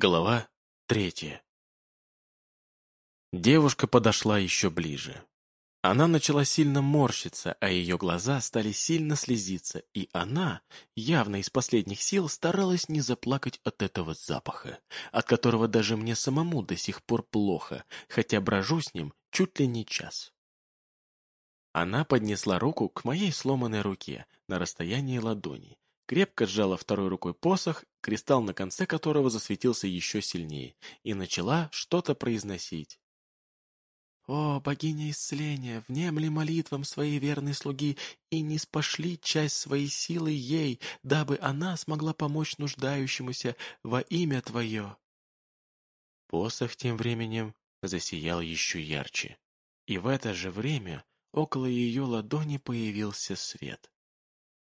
Глава третья. Девушка подошла еще ближе. Она начала сильно морщиться, а ее глаза стали сильно слезиться, и она, явно из последних сил, старалась не заплакать от этого запаха, от которого даже мне самому до сих пор плохо, хотя брожу с ним чуть ли не час. Она поднесла руку к моей сломанной руке на расстоянии ладони, крепко сжала второй рукой посох, кристалл на конце которого засветился еще сильнее, и начала что-то произносить. «О, богиня исцеления, внемли молитвам своей верной слуги и не спошли часть своей силы ей, дабы она смогла помочь нуждающемуся во имя Твое». Посох тем временем засиял еще ярче, и в это же время около ее ладони появился свет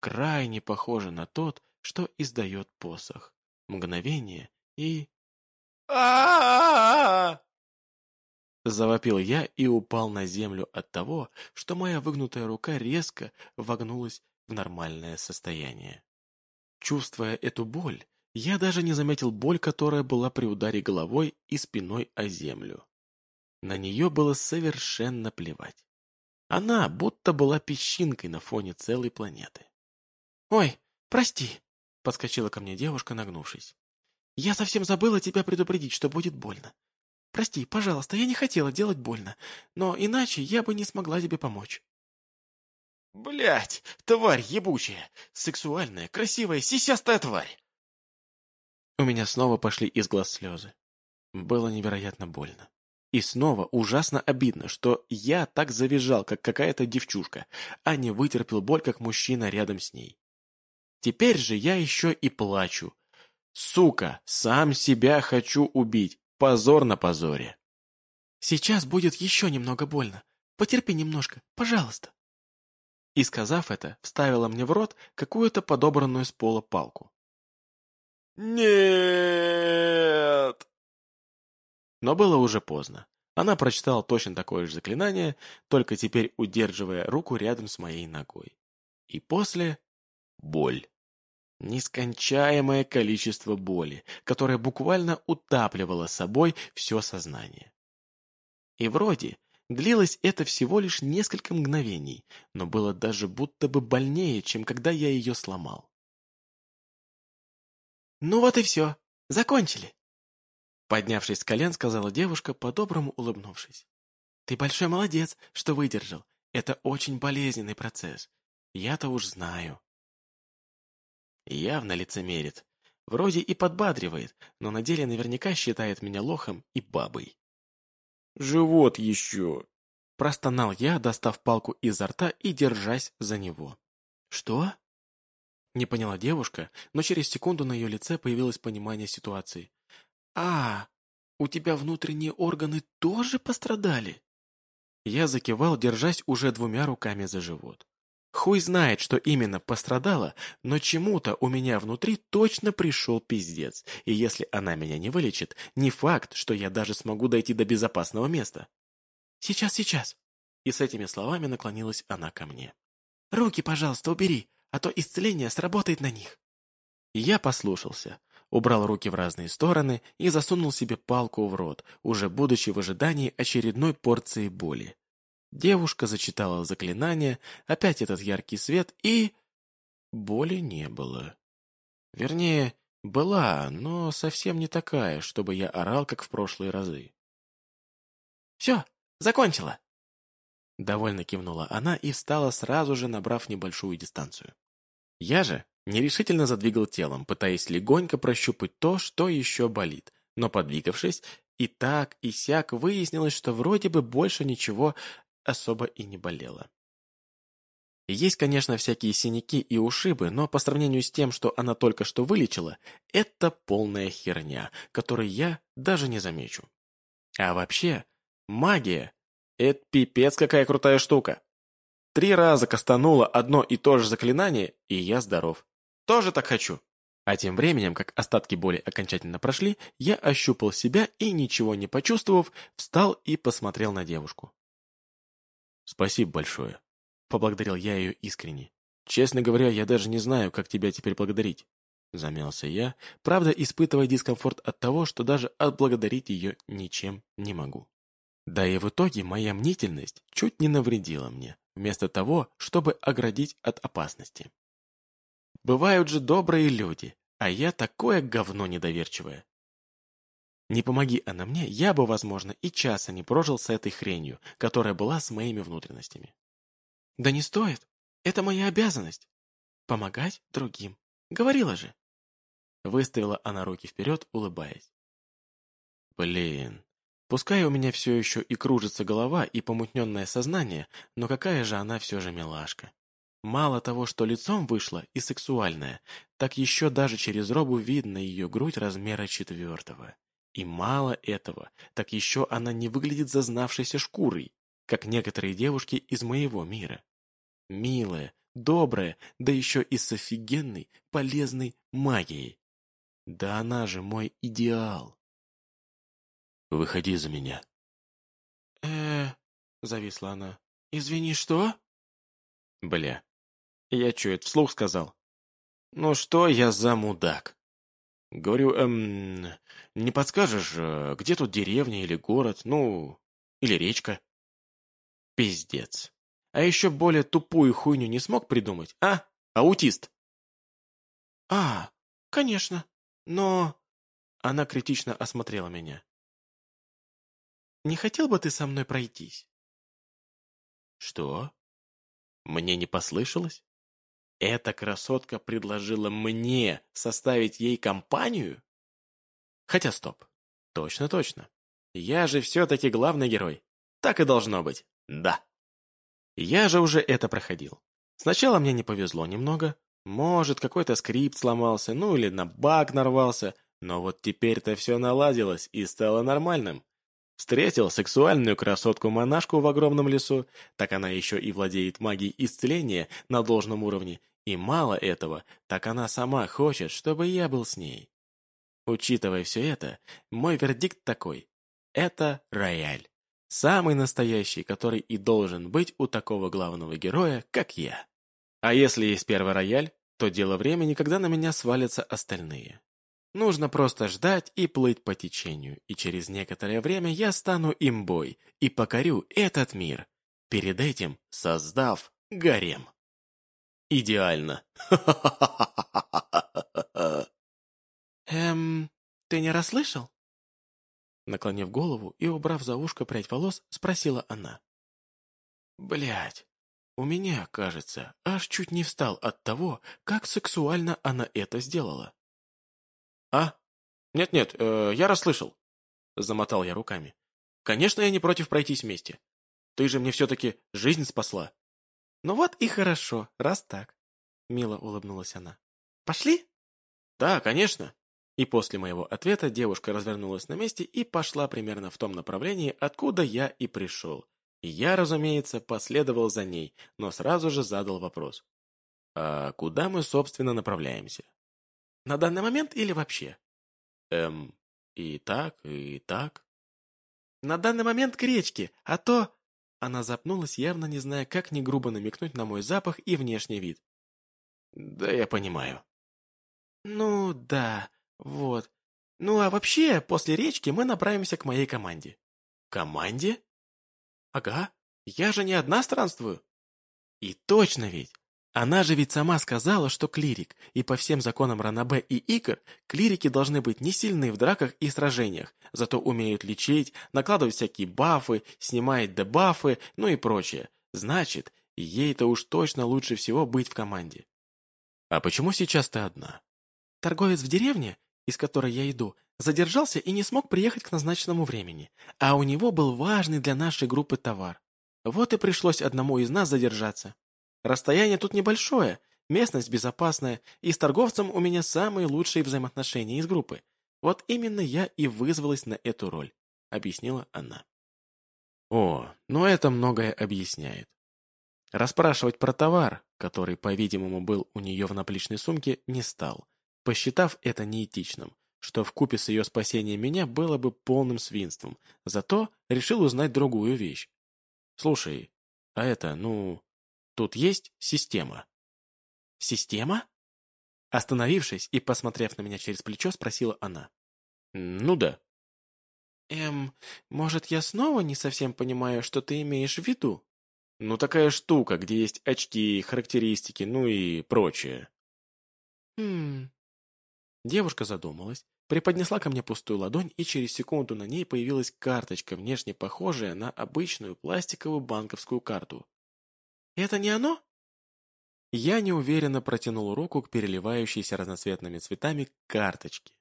крайне похоже на тот, что издает посох. Мгновение и... а Завопил я и упал на землю от того, что моя выгнутая рука резко вогнулась в нормальное состояние. Чувствуя эту боль, я даже не заметил боль, которая была при ударе головой и спиной о землю. На нее было совершенно плевать. Она будто была песчинкой на фоне целой планеты. «Ой, прости!» — подскочила ко мне девушка, нагнувшись. «Я совсем забыла тебя предупредить, что будет больно. Прости, пожалуйста, я не хотела делать больно, но иначе я бы не смогла тебе помочь». Блять, тварь ебучая! Сексуальная, красивая, сисястая тварь!» У меня снова пошли из глаз слезы. Было невероятно больно. И снова ужасно обидно, что я так завизжал, как какая-то девчушка, а не вытерпел боль, как мужчина рядом с ней. Теперь же я еще и плачу. Сука, сам себя хочу убить. Позор на позоре. Сейчас будет еще немного больно. Потерпи немножко, пожалуйста. И сказав это, вставила мне в рот какую-то подобранную с пола палку. «Нет!» Но было уже поздно. Она прочитала точно такое же заклинание, только теперь удерживая руку рядом с моей ногой. И после — боль. Нескончаемое количество боли, которое буквально утапливало собой все сознание. И вроде длилось это всего лишь несколько мгновений, но было даже будто бы больнее, чем когда я ее сломал. «Ну вот и все, закончили!» Поднявшись с колен, сказала девушка, по-доброму улыбнувшись. «Ты большой молодец, что выдержал. Это очень болезненный процесс. Я-то уж знаю». Явно лицемерит. Вроде и подбадривает, но на деле наверняка считает меня лохом и бабой. «Живот еще!» Простонал я, достав палку изо рта и держась за него. «Что?» Не поняла девушка, но через секунду на ее лице появилось понимание ситуации. «А, у тебя внутренние органы тоже пострадали?» Я закивал, держась уже двумя руками за живот. Хуй знает, что именно пострадало, но чему-то у меня внутри точно пришел пиздец, и если она меня не вылечит, не факт, что я даже смогу дойти до безопасного места. «Сейчас, сейчас!» И с этими словами наклонилась она ко мне. «Руки, пожалуйста, убери, а то исцеление сработает на них». Я послушался, убрал руки в разные стороны и засунул себе палку в рот, уже будучи в ожидании очередной порции боли. Девушка зачитала заклинание, опять этот яркий свет, и... Боли не было. Вернее, была, но совсем не такая, чтобы я орал, как в прошлые разы. «Все, закончила!» Довольно кивнула она и встала сразу же, набрав небольшую дистанцию. Я же нерешительно задвигал телом, пытаясь легонько прощупать то, что еще болит, но подвигавшись, и так, и сяк выяснилось, что вроде бы больше ничего особо и не болела. Есть, конечно, всякие синяки и ушибы, но по сравнению с тем, что она только что вылечила, это полная херня, которую я даже не замечу. А вообще, магия — это пипец какая крутая штука. Три раза кастануло одно и то же заклинание, и я здоров. Тоже так хочу. А тем временем, как остатки боли окончательно прошли, я ощупал себя и, ничего не почувствовав, встал и посмотрел на девушку. «Спасибо большое», — поблагодарил я ее искренне. «Честно говоря, я даже не знаю, как тебя теперь благодарить. Замялся я, правда испытывая дискомфорт от того, что даже отблагодарить ее ничем не могу. Да и в итоге моя мнительность чуть не навредила мне, вместо того, чтобы оградить от опасности. Бывают же добрые люди, а я такое говно недоверчивое. Не помоги она мне, я бы, возможно, и часа не прожил с этой хренью, которая была с моими внутренностями. Да не стоит. Это моя обязанность. Помогать другим. Говорила же. Выставила она руки вперед, улыбаясь. Блин, пускай у меня все еще и кружится голова, и помутненное сознание, но какая же она все же милашка. Мало того, что лицом вышла и сексуальная, так еще даже через робу видно ее грудь размера четвертого. И мало этого, так еще она не выглядит зазнавшейся шкурой, как некоторые девушки из моего мира. Милая, добрая, да еще и с офигенной, полезной магией. Да она же мой идеал. «Выходи за меня». э зависла она. «Извини, что?» «Бля, я чё, это вслух сказал?» «Ну что я за мудак?» Говорю, эм, не подскажешь, э, где тут деревня или город, ну, или речка? Пиздец. А еще более тупую хуйню не смог придумать, а? Аутист. А, конечно, но... Она критично осмотрела меня. Не хотел бы ты со мной пройтись? Что? Мне не послышалось? Эта красотка предложила мне составить ей компанию? Хотя стоп. Точно-точно. Я же все-таки главный герой. Так и должно быть. Да. Я же уже это проходил. Сначала мне не повезло немного. Может, какой-то скрипт сломался, ну или на баг нарвался. Но вот теперь-то все наладилось и стало нормальным. Встретил сексуальную красотку-монашку в огромном лесу, так она еще и владеет магией исцеления на должном уровне, и мало этого, так она сама хочет, чтобы я был с ней. Учитывая все это, мой вердикт такой. Это рояль. Самый настоящий, который и должен быть у такого главного героя, как я. А если есть первый рояль, то дело времени, когда на меня свалятся остальные. Нужно просто ждать и плыть по течению, и через некоторое время я стану имбой и покорю этот мир, перед этим создав гарем. Идеально. Эм, ты не расслышал? Наклонив голову и убрав за ушко прядь волос, спросила она. Блять, у меня, кажется, аж чуть не встал от того, как сексуально она это сделала. «А? Нет-нет, э, я расслышал», — замотал я руками. «Конечно, я не против пройтись вместе. Ты же мне все-таки жизнь спасла». «Ну вот и хорошо, раз так», — мило улыбнулась она. «Пошли?» «Да, конечно». И после моего ответа девушка развернулась на месте и пошла примерно в том направлении, откуда я и пришел. И я, разумеется, последовал за ней, но сразу же задал вопрос. «А куда мы, собственно, направляемся?» На данный момент или вообще? Эм, и так, и так. На данный момент к речке, а то... Она запнулась, явно не зная, как не грубо намекнуть на мой запах и внешний вид. Да я понимаю. Ну, да, вот. Ну, а вообще, после речки мы направимся к моей команде. Команде? Ага, я же не одна странствую. И точно ведь, она же ведь сама сказала, что клирик, и по всем законам Ранабе и Игр, клирики должны быть не сильны в драках и сражениях, зато умеют лечить, накладывать всякие бафы, снимать дебафы, ну и прочее. Значит, ей-то уж точно лучше всего быть в команде. А почему сейчас ты одна? Торговец в деревне, из которой я иду, задержался и не смог приехать к назначенному времени, а у него был важный для нашей группы товар. Вот и пришлось одному из нас задержаться. Расстояние тут небольшое, местность безопасная, и с торговцем у меня самые лучшие взаимоотношения из группы. Вот именно я и вызвалась на эту роль», — объяснила она. О, ну это многое объясняет. Расспрашивать про товар, который, по-видимому, был у нее в наплечной сумке, не стал, посчитав это неэтичным, что в купе с ее спасением меня было бы полным свинством, зато решил узнать другую вещь. «Слушай, а это, ну, Тут есть система. Система? Остановившись и посмотрев на меня через плечо, спросила она. «Ну да». «Эм, может, я снова не совсем понимаю, что ты имеешь в виду?» «Ну такая штука, где есть очки, характеристики, ну и прочее». «Хм...» Девушка задумалась, преподнесла ко мне пустую ладонь, и через секунду на ней появилась карточка, внешне похожая на обычную пластиковую банковскую карту. «Это не оно?» Я неуверенно протянул руку к переливающейся разноцветными цветами карточке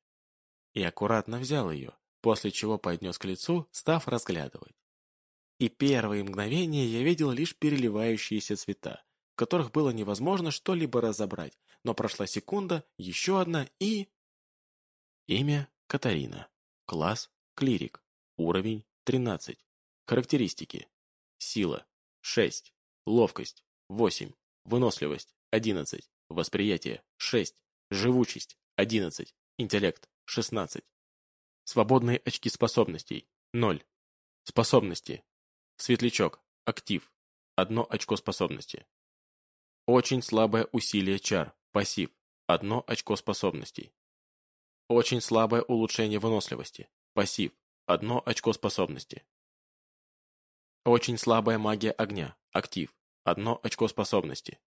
и аккуратно взял ее, после чего поднес к лицу, став разглядывать. И первые мгновения я видел лишь переливающиеся цвета, в которых было невозможно что-либо разобрать, но прошла секунда, еще одна и... Имя – Катарина. Класс – клирик. Уровень – 13. Характеристики. Сила – 6. Ловкость – 8. Выносливость – 11. Восприятие – 6. Живучесть – 11. Интеллект 16. Свободные очки способностей. 0. Способности. Светлячок. Актив. Одно очко способности. Очень слабое усилие чар. Пассив. Одно очко способностей. Очень слабое улучшение выносливости. Пассив. Одно очко способности. Очень слабая магия огня. Актив. Одно очко способности.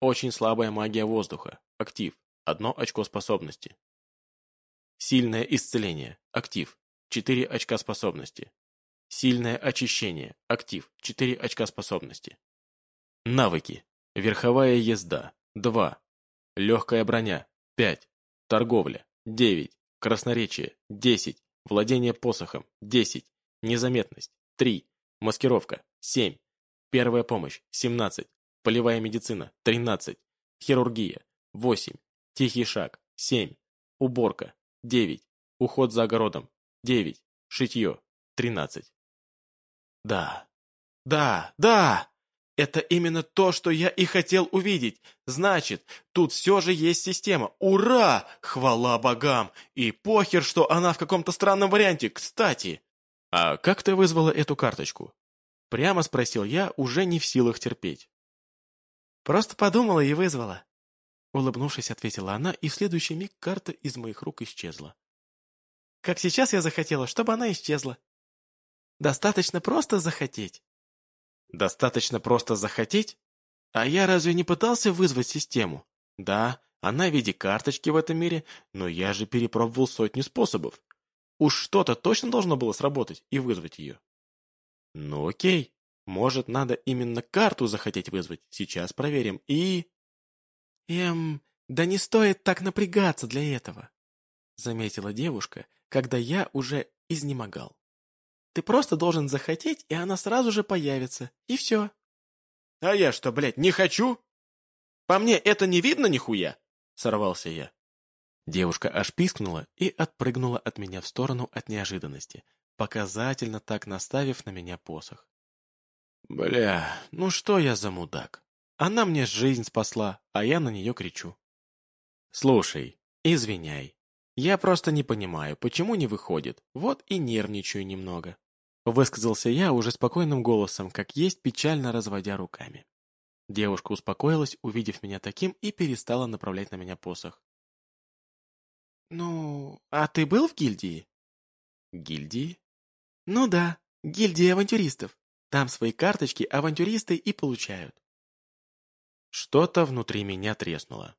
Очень слабая магия воздуха. Актив. Одно очко способности. Сильное исцеление. Актив. 4 очка способности. Сильное очищение. Актив. 4 очка способности. Навыки. Верховая езда. 2. Легкая броня. 5. Торговля. 9. Красноречие. 10. Владение посохом. 10. Незаметность. 3. Маскировка. 7. Первая помощь. 17. Полевая медицина. 13. Хирургия. 8. Тихий шаг. 7. Уборка. 9. Уход за огородом. 9. Шитье. 13. Да. Да, да! Это именно то, что я и хотел увидеть. Значит, тут все же есть система. Ура! Хвала богам! И похер, что она в каком-то странном варианте. Кстати, а как ты вызвала эту карточку? Прямо спросил я, уже не в силах терпеть. Просто подумала и вызвала. Улыбнувшись, ответила она, и в следующий миг карта из моих рук исчезла. Как сейчас я захотела, чтобы она исчезла. Достаточно просто захотеть. Достаточно просто захотеть? А я разве не пытался вызвать систему? Да, она в виде карточки в этом мире, но я же перепробовал сотни способов. Уж что-то точно должно было сработать и вызвать ее. Ну окей, может, надо именно карту захотеть вызвать. Сейчас проверим. И... «Эм, да не стоит так напрягаться для этого», — заметила девушка, когда я уже изнемогал. «Ты просто должен захотеть, и она сразу же появится, и все». «А я что, блядь, не хочу? По мне это не видно нихуя?» — сорвался я. Девушка аж пискнула и отпрыгнула от меня в сторону от неожиданности, показательно так наставив на меня посох. «Бля, ну что я за мудак?» Она мне жизнь спасла, а я на нее кричу. Слушай, извиняй. Я просто не понимаю, почему не выходит. Вот и нервничаю немного. Высказался я уже спокойным голосом, как есть, печально разводя руками. Девушка успокоилась, увидев меня таким, и перестала направлять на меня посох. «Ну, а ты был в гильдии?» «Гильдии?» «Ну да, гильдия авантюристов. Там свои карточки авантюристы и получают. Что-то внутри меня треснуло.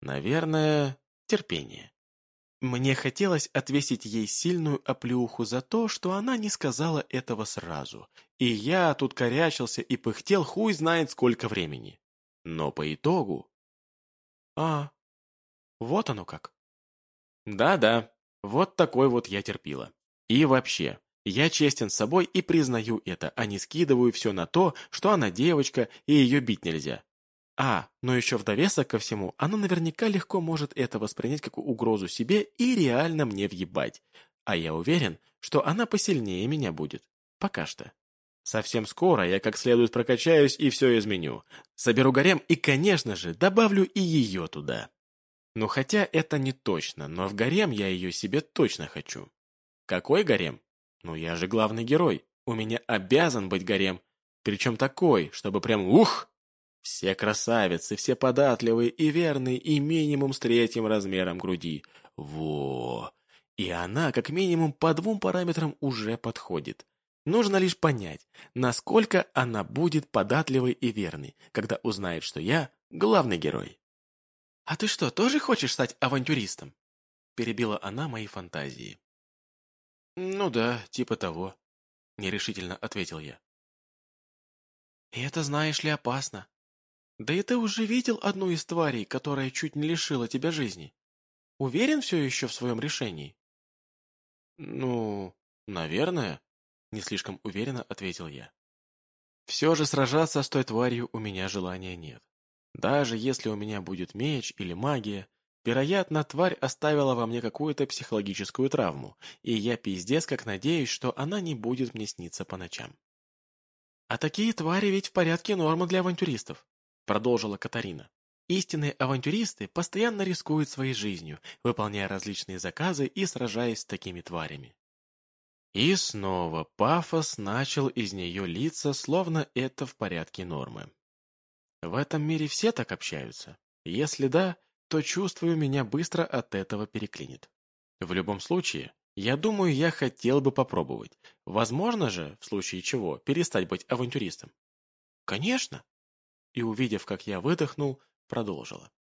Наверное, терпение. Мне хотелось отвесить ей сильную оплеуху за то, что она не сказала этого сразу. И я тут корячился и пыхтел хуй знает сколько времени. Но по итогу... А, вот оно как. Да-да, вот такой вот я терпила. И вообще, я честен с собой и признаю это, а не скидываю все на то, что она девочка и ее бить нельзя. А, но еще в довесок ко всему, она наверняка легко может это воспринять как угрозу себе и реально мне въебать. А я уверен, что она посильнее меня будет. Пока что. Совсем скоро я как следует прокачаюсь и все изменю. Соберу гарем и, конечно же, добавлю и ее туда. Ну хотя это не точно, но в гарем я ее себе точно хочу. Какой гарем? Ну я же главный герой. У меня обязан быть гарем. Причем такой, чтобы прям ух! Все красавицы, все податливые и верные, и минимум с третьим размером груди. Во! И она, как минимум, по двум параметрам уже подходит. Нужно лишь понять, насколько она будет податливой и верной, когда узнает, что я главный герой. «А ты что, тоже хочешь стать авантюристом?» Перебила она мои фантазии. «Ну да, типа того», — нерешительно ответил я. «И это, знаешь ли, опасно. Да и ты уже видел одну из тварей, которая чуть не лишила тебя жизни. Уверен все еще в своем решении?» «Ну, наверное», — не слишком уверенно ответил я. «Все же сражаться с той тварью у меня желания нет. Даже если у меня будет меч или магия, вероятно, тварь оставила во мне какую-то психологическую травму, и я пиздец как надеюсь, что она не будет мне сниться по ночам». «А такие твари ведь в порядке нормы для авантюристов», — продолжила Катарина. Истинные авантюристы постоянно рискуют своей жизнью, выполняя различные заказы и сражаясь с такими тварями. И снова пафос начал из нее литься, словно это в порядке нормы. В этом мире все так общаются? Если да, то чувствую, меня быстро от этого переклинит. В любом случае, я думаю, я хотел бы попробовать. Возможно же, в случае чего, перестать быть авантюристом. Конечно. И увидев, как я выдохнул, продолжила.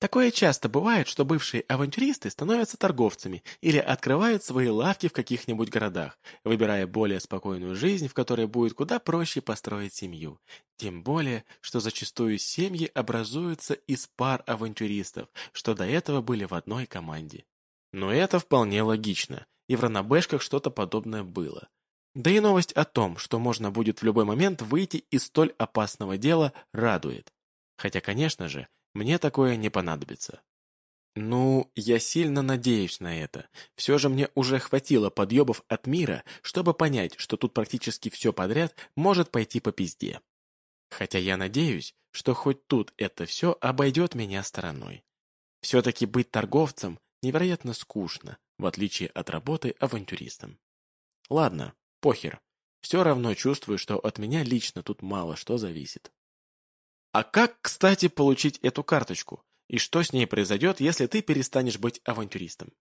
Такое часто бывает, что бывшие авантюристы становятся торговцами или открывают свои лавки в каких-нибудь городах, выбирая более спокойную жизнь, в которой будет куда проще построить семью. Тем более, что зачастую семьи образуются из пар авантюристов, что до этого были в одной команде. Но это вполне логично, и в ранобэшках что-то подобное было. Да и новость о том, что можно будет в любой момент выйти из столь опасного дела, радует. Хотя, конечно же, мне такое не понадобится. Ну, я сильно надеюсь на это. Все же мне уже хватило подъебов от мира, чтобы понять, что тут практически все подряд может пойти по пизде. Хотя я надеюсь, что хоть тут это все обойдет меня стороной. Все-таки быть торговцем невероятно скучно, в отличие от работы авантюристом. Ладно, похер. Все равно чувствую, что от меня лично тут мало что зависит. А как, кстати, получить эту карточку? И что с ней произойдет, если ты перестанешь быть авантюристом?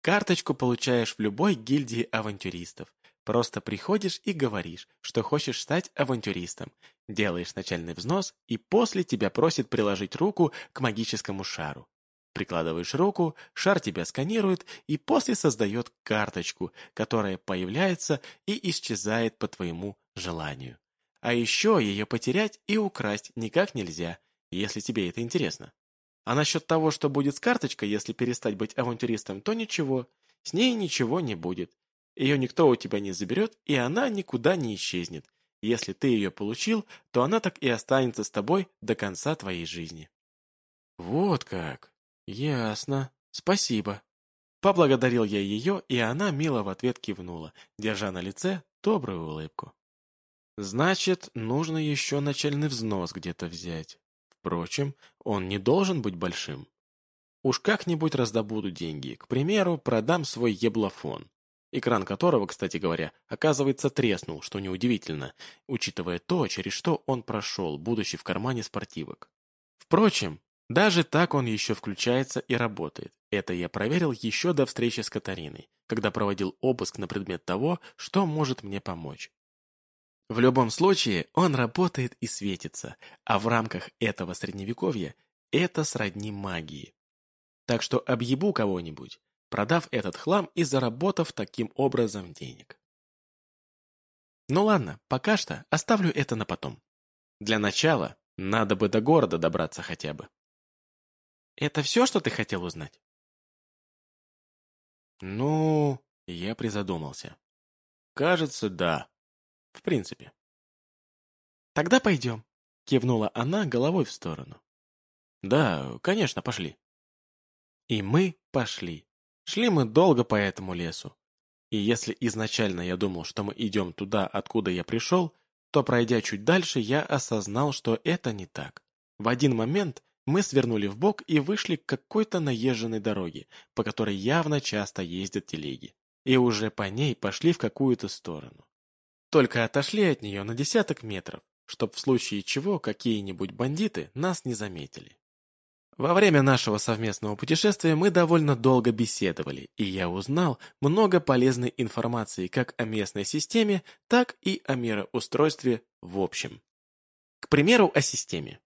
Карточку получаешь в любой гильдии авантюристов. Просто приходишь и говоришь, что хочешь стать авантюристом. Делаешь начальный взнос, и после тебя просит приложить руку к магическому шару. Прикладываешь руку, шар тебя сканирует и после создает карточку, которая появляется и исчезает по твоему желанию. А еще ее потерять и украсть никак нельзя, если тебе это интересно. А насчет того, что будет с карточкой, если перестать быть авантюристом, то ничего. С ней ничего не будет. Ее никто у тебя не заберет, и она никуда не исчезнет. Если ты ее получил, то она так и останется с тобой до конца твоей жизни. Вот как. Ясно. Спасибо. Поблагодарил я ее, и она мило в ответ кивнула, держа на лице добрую улыбку. Значит, нужно еще начальный взнос где-то взять. Впрочем, он не должен быть большим. Уж как-нибудь раздобуду деньги. К примеру, продам свой еблофон, экран которого, кстати говоря, оказывается треснул, что неудивительно, учитывая то, через что он прошел, будучи в кармане спортивок. Впрочем, даже так он еще включается и работает. Это я проверил еще до встречи с Катариной, когда проводил обыск на предмет того, что может мне помочь. В любом случае, он работает и светится, а в рамках этого средневековья это сродни магии. Так что объебу кого-нибудь, продав этот хлам и заработав таким образом денег. Ну ладно, пока что оставлю это на потом. Для начала надо бы до города добраться хотя бы. Это все, что ты хотел узнать? Ну, я призадумался. Кажется, да. В принципе. «Тогда пойдем», — кивнула она головой в сторону. «Да, конечно, пошли». И мы пошли. Шли мы долго по этому лесу. И если изначально я думал, что мы идем туда, откуда я пришел, то, пройдя чуть дальше, я осознал, что это не так. В один момент мы свернули в бок и вышли к какой-то наезженной дороге, по которой явно часто ездят телеги. И уже по ней пошли в какую-то сторону. Только отошли от нее на десяток метров, чтоб в случае чего какие-нибудь бандиты нас не заметили. Во время нашего совместного путешествия мы довольно долго беседовали, и я узнал много полезной информации как о местной системе, так и о мироустройстве в общем. К примеру, о системе.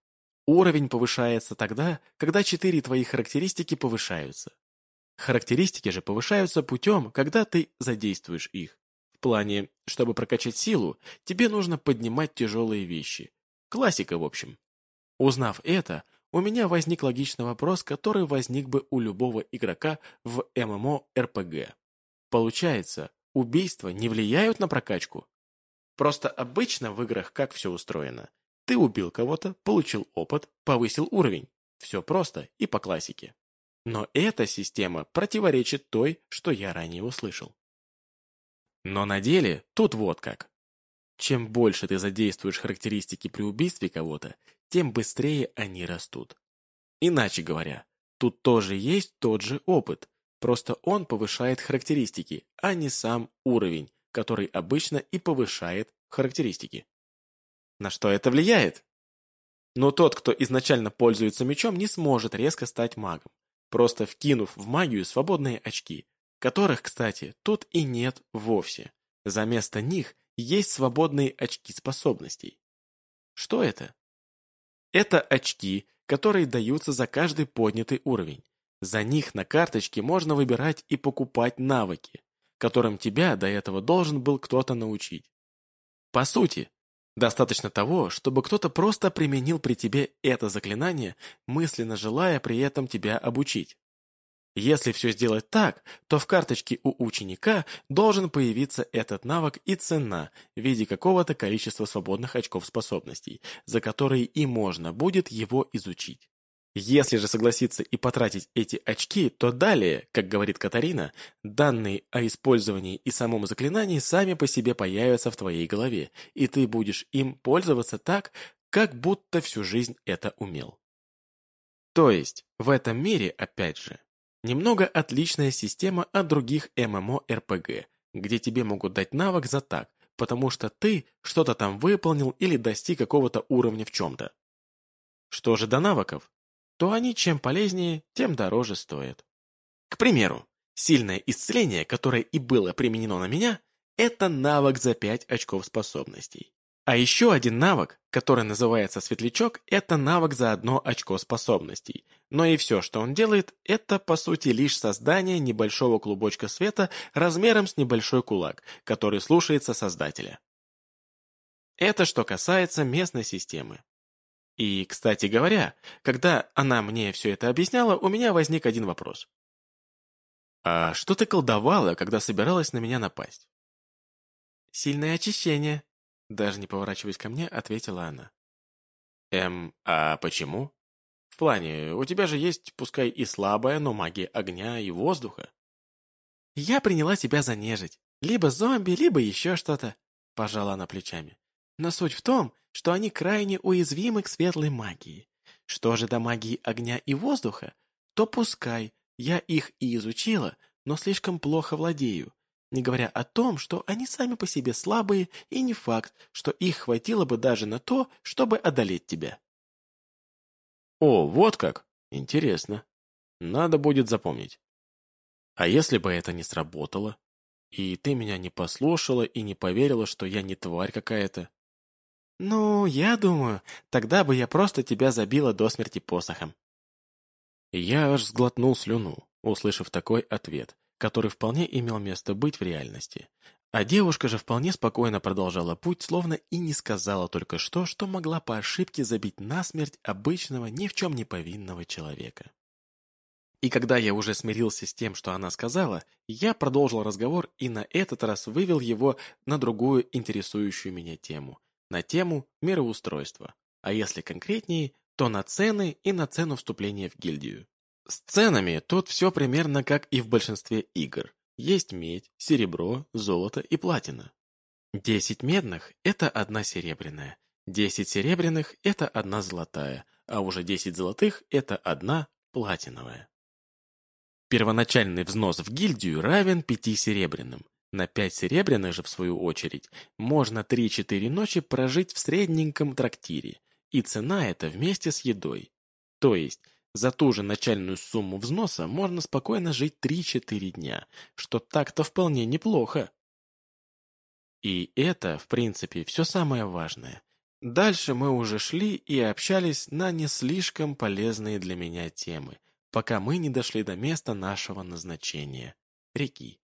Уровень повышается тогда, когда четыре твои характеристики повышаются. Характеристики же повышаются путем, когда ты задействуешь их. Плане, чтобы прокачать силу, тебе нужно поднимать тяжелые вещи. Классика, в общем. Узнав это, у меня возник логичный вопрос, который возник бы у любого игрока в ММО-РПГ. Получается, убийства не влияют на прокачку? Просто обычно в играх как все устроено? Ты убил кого-то, получил опыт, повысил уровень. Все просто и по классике. Но эта система противоречит той, что я ранее услышал. Но на деле тут вот как. Чем больше ты задействуешь характеристики при убийстве кого-то, тем быстрее они растут. Иначе говоря, тут тоже есть тот же опыт, просто он повышает характеристики, а не сам уровень, который обычно и повышает характеристики. На что это влияет? Но тот, кто изначально пользуется мечом, не сможет резко стать магом, просто вкинув в магию свободные очки, которых, кстати, тут и нет вовсе. За место них есть свободные очки способностей. Что это? Это очки, которые даются за каждый поднятый уровень. За них на карточке можно выбирать и покупать навыки, которым тебя до этого должен был кто-то научить. По сути, достаточно того, чтобы кто-то просто применил при тебе это заклинание, мысленно желая при этом тебя обучить. Если все сделать так, то в карточке у ученика должен появиться этот навык и цена в виде какого-то количества свободных очков способностей, за которые и можно будет его изучить. Если же согласиться и потратить эти очки, то далее, как говорит Катарина, данные о использовании и самом заклинании сами по себе появятся в твоей голове, и ты будешь им пользоваться так, как будто всю жизнь это умел. То есть, в этом мире, опять же, Немного отличная система от других ММО-РПГ, где тебе могут дать навык за так, потому что ты что-то там выполнил или достиг какого-то уровня в чем-то. Что же до навыков? То они чем полезнее, тем дороже стоят. К примеру, сильное исцеление, которое и было применено на меня, это навык за 5 очков способностей. А еще один навык, который называется Светлячок, это навык за одно очко способностей. Но и все, что он делает, это по сути лишь создание небольшого клубочка света размером с небольшой кулак, который слушается Создателя. Это что касается местной системы. И, кстати говоря, когда она мне все это объясняла, у меня возник один вопрос. «А что ты колдовала, когда собиралась на меня напасть?» «Сильное очищение», даже не поворачиваясь ко мне, ответила она. «Эм, а почему?» «В плане, у тебя же есть, пускай и слабая, но магия огня и воздуха». «Я приняла тебя за нежить. Либо зомби, либо еще что-то», — пожала она плечами. «Но суть в том, что они крайне уязвимы к светлой магии. Что же до магии огня и воздуха, то пускай, я их и изучила, но слишком плохо владею, не говоря о том, что они сами по себе слабые, и не факт, что их хватило бы даже на то, чтобы одолеть тебя. О, вот как! Интересно. Надо будет запомнить. А если бы это не сработало? И ты меня не послушала и не поверила, что я не тварь какая-то? Ну, я думаю, тогда бы я просто тебя забила до смерти посохом. Я аж сглотнул слюну, услышав такой ответ, который вполне имел место быть в реальности. А девушка же вполне спокойно продолжала путь, словно и не сказала только что, что могла по ошибке забить насмерть обычного, ни в чем не повинного человека. И когда я уже смирился с тем, что она сказала, я продолжил разговор и на этот раз вывел его на другую интересующую меня тему. На тему мироустройства. А если конкретнее, то на цены и на цену вступления в гильдию. С ценами тут все примерно как и в большинстве игр. Есть медь, серебро, золото и платина. Десять медных – это одна серебряная, десять серебряных – это одна золотая, а уже десять золотых – это одна платиновая. Первоначальный взнос в гильдию равен пяти серебряным. На пять серебряных же, в свою очередь, можно 3-4 ночи прожить в средненьком трактире, и цена это вместе с едой. То есть, за ту же начальную сумму взноса можно спокойно жить 3-4 дня, что так-то вполне неплохо. И это, в принципе, все самое важное. Дальше мы уже шли и общались на не слишком полезные для меня темы, пока мы не дошли до места нашего назначения – реки.